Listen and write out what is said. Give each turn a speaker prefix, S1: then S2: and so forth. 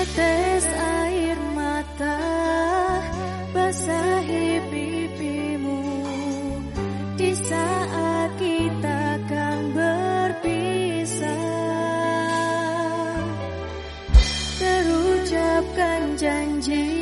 S1: Tetes air mata basahi pipimu di saat kita kan berpisah. Terucapkan janji.